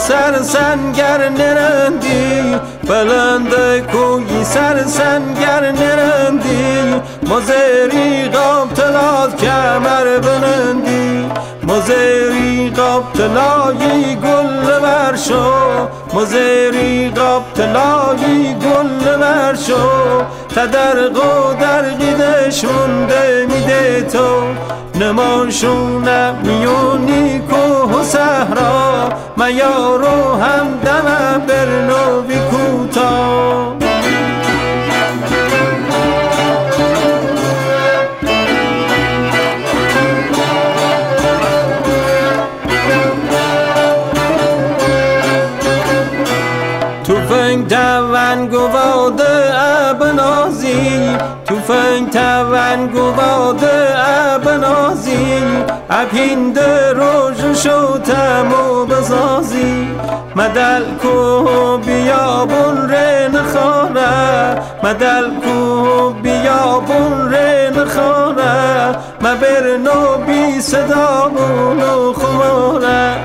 سر سنگر نرندی بلند کوی سر سنگر نرندی. مزری قاب تلاد کمر بنندی. مزری قاب تلایی گل برشو مزری قاب تلایی گل برشو تدرق و درقیدش مونده میده تو. نماشونم میونی میارو هم دم برنوی کوتا. توفنگ تون گواده ابنازی. توفنگ تون گواده ابنازی. اپیند روش شو تمو بزازی مدل کو بیابون رن خاره مدل کو بیابون رن خاره مبر نو بی صدا و خماره.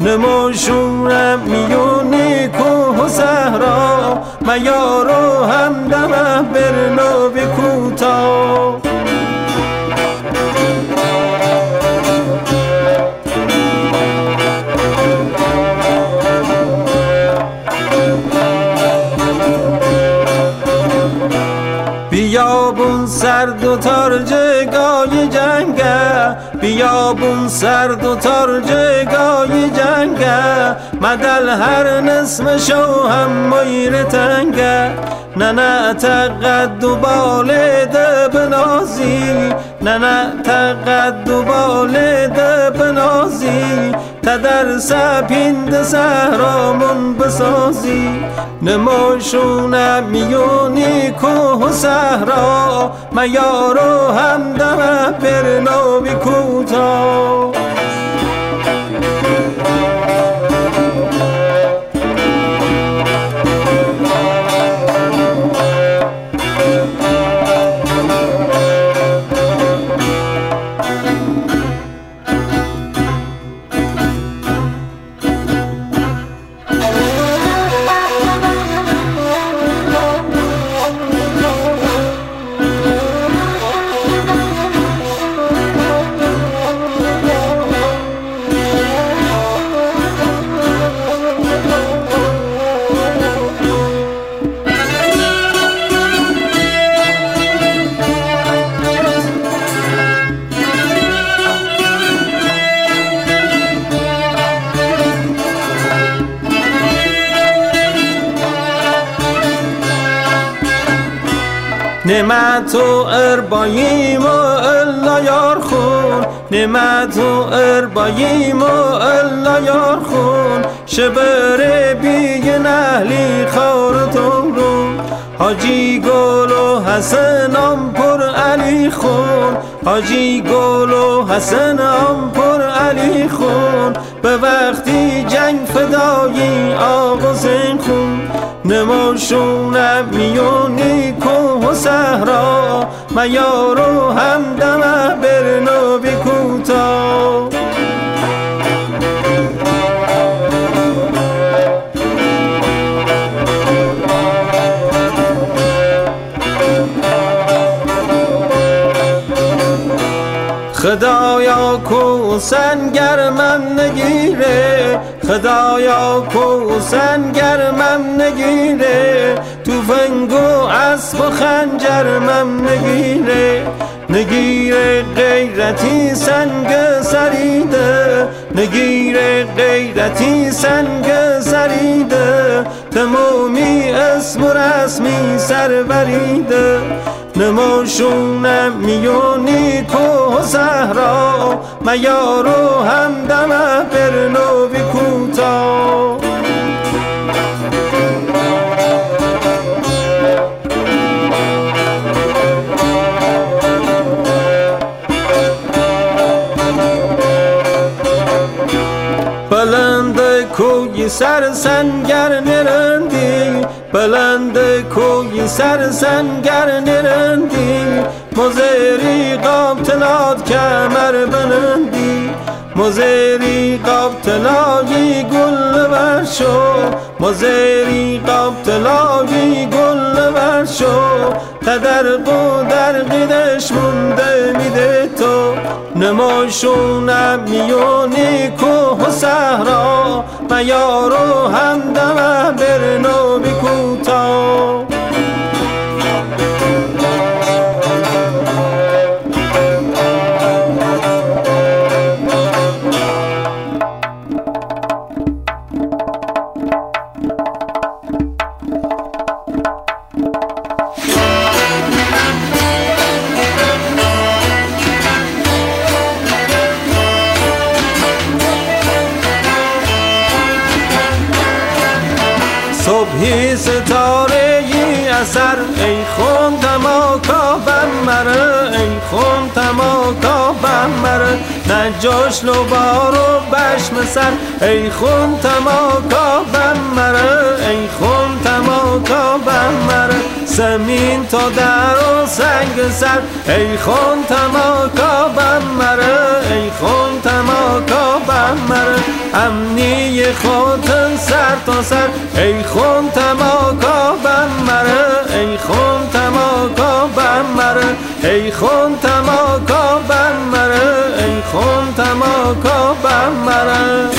نماشونم میونی کوه و صحرا. میارو هم دمه برنو به بیابون سرد و تارجگاه جنگه. مدل هر نسم شو هم میر تنگه. نه نه تقد و بالده بنازی نه نه تقد و بالده بنازی تدر سپیند سهرامون بسازی. نماشونم میونی کوه و صحرا میارو هم دمه برناوی کوتا نعمت و ارباییم و الا یار خون. نعمت و ارباییم و الا یار خون. شبر بیگ نهلی خارتون رو حاجی گل و حسنم پر علی خون. حاجی گل و حسنم پر علی خون. به وقتی نماشونم میونی کوه و صحرا. میارو هم دمه برنو کوتا. خدایا کو سنگرمم نگیره. خدایا کو سنگرمم نگیره. تو فنگو اسب و خنجرمم نگیره. نگیره غیرتی سنگ سریده. نگیره غیرتی سنگ سریده. تمومی اسم و رسمی سر بریده. نماشونم میونی کوه و صحرا. میارو هم دمه کوی سر سنگر نرندی بلند کوی سر سنگر نرندی مزری قاب تلاد کمر بنندی مزری قاب گل بر شو مزری قاب گل بر شو قدر در قیدش مونده میده تو نماشونم میونی کوه و صحرا میارو همدمه برنو بی صبحی ستاره ای اثر ای خون تماکا مره ای خون تماکا مره نجاش لو بارو بشم سر ای خون تماکا مره ای خون تماکا مره زمین تا در و سنگ سر ای خون تماکا امنی خودن سر تا سر. ای خون تماکا مره ای خون تماکا مره ای خون تماکا مره ای خون تماکا مره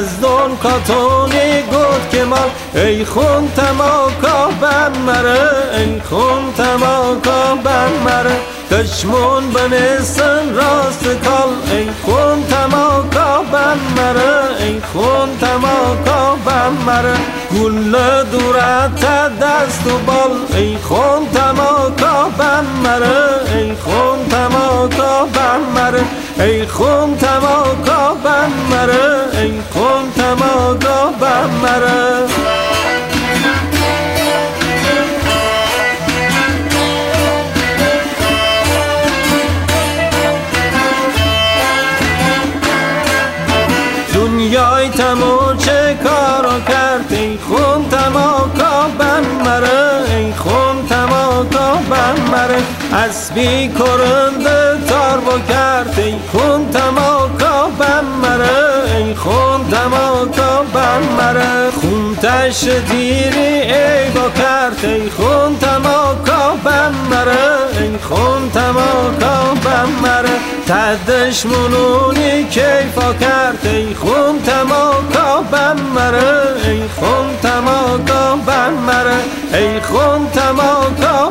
یزدان کاتونی گفت که ما ای خون تماکا مره ای خون تماکا مره. دشمون بنسن راست کال ای خون تماکا مره ای خون تماکا مره. گل دورت دست و بال ای خون تماکا مره ای خون تماکا مره. ای خون تماکا مره ای خون تماکا مره دنیای تمو چه کارو کرد؟ ای خون تماکا مره ای خون تماکا مره اسبی کرنده کرد ای خون تماکا مره ای خون تماکا مره. خون تش دیری ای با کرد ای خون تماکا مره ای خون تماکا مره. تدش منونی کیفا کرد ای خون تماکا مره ای خون تماکا مره. ای خون تماکا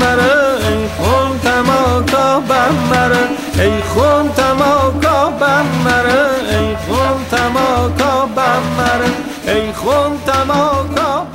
مره ای خون تماکا مره. ای خون تماکا مره ای خون تماکا مره ای خون تماکا